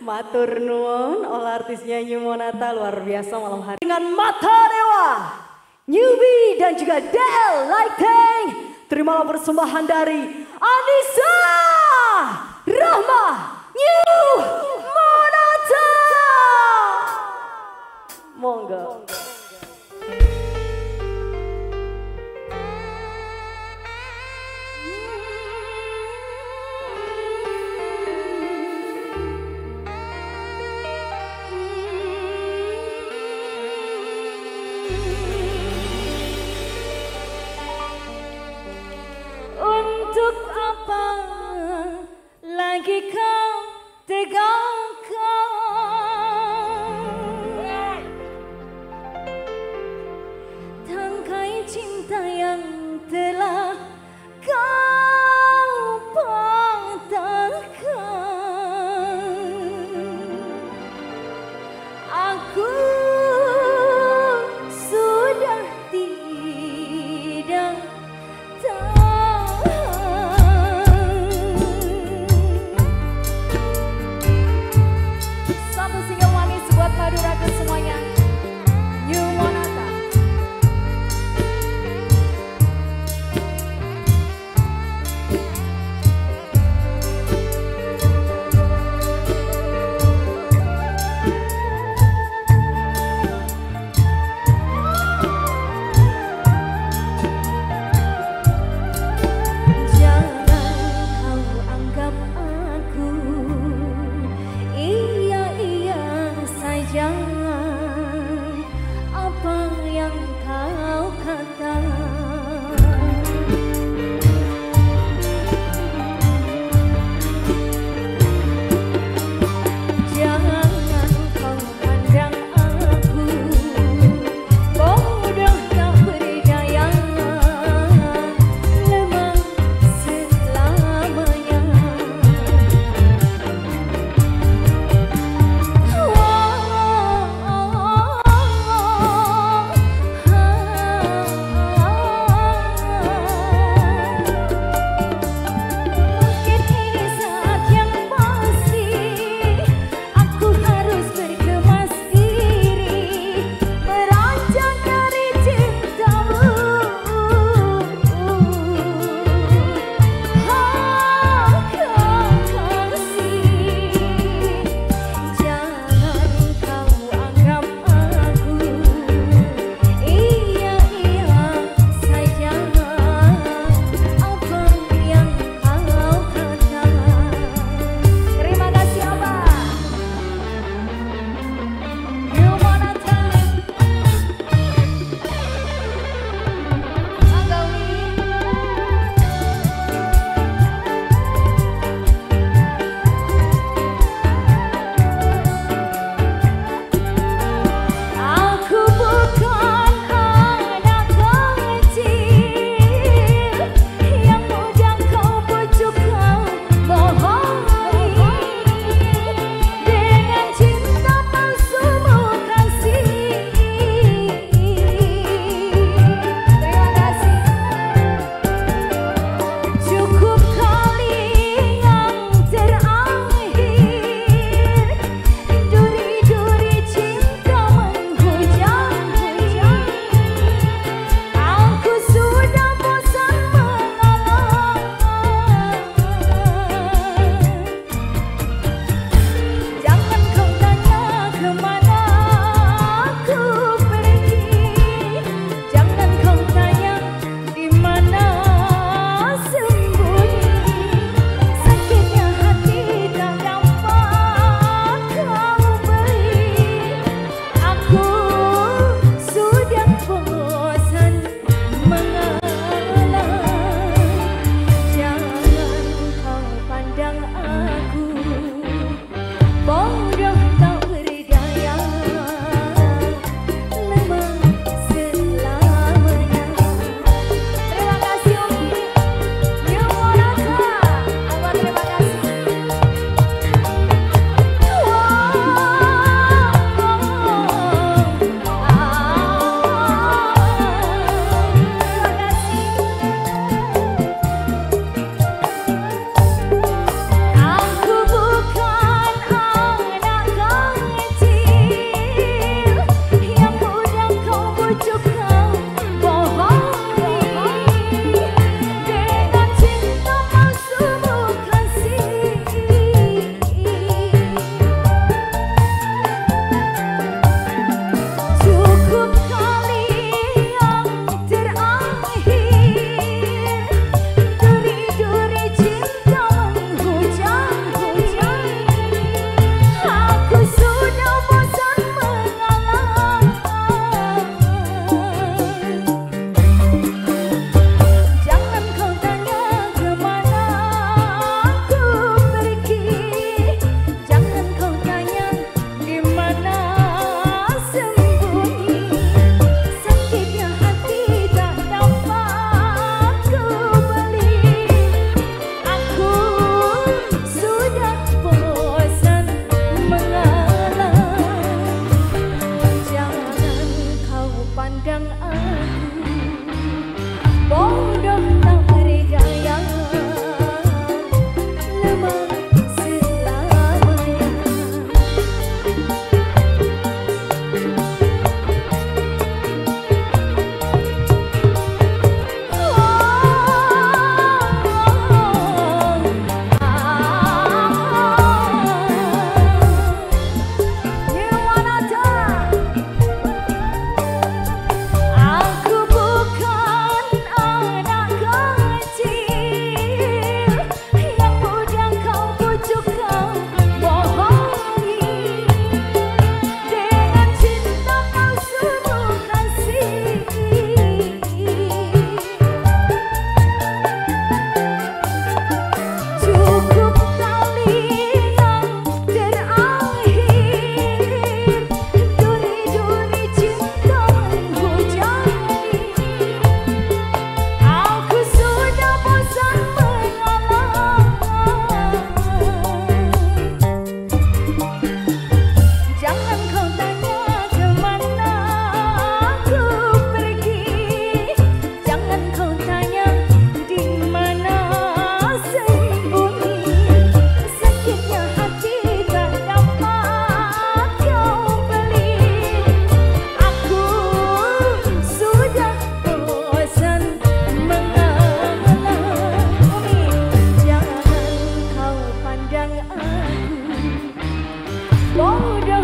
Matur nuwun olah artis nyanyi Monata luar biasa malam hari dengan Mata Dewa, Newbie dan juga Del Lighting. Terimalah persembahan dari Anissa Rahma New Monata. Monggo. Untuk apa lagi kau tegakkan 风筝